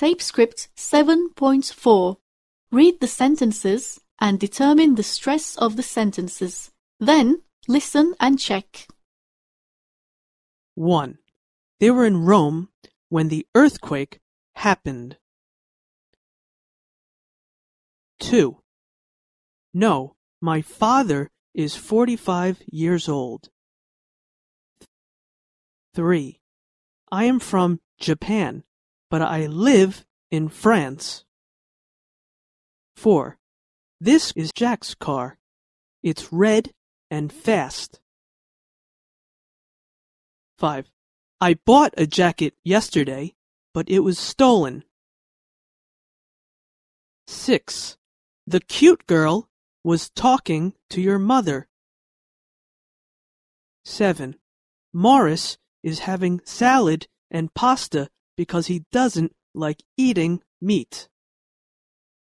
Tape script 7.4. Read the sentences and determine the stress of the sentences. Then, listen and check. 1. They were in Rome when the earthquake happened. 2. No, my father is 45 years old. 3. I am from Japan, but I live in France. 4. This is Jack's car. It's red and fast. 5. I bought a jacket yesterday, but it was stolen. 6. The cute girl was talking to your mother. 7. Morris is having salad and pasta because he doesn't like eating meat.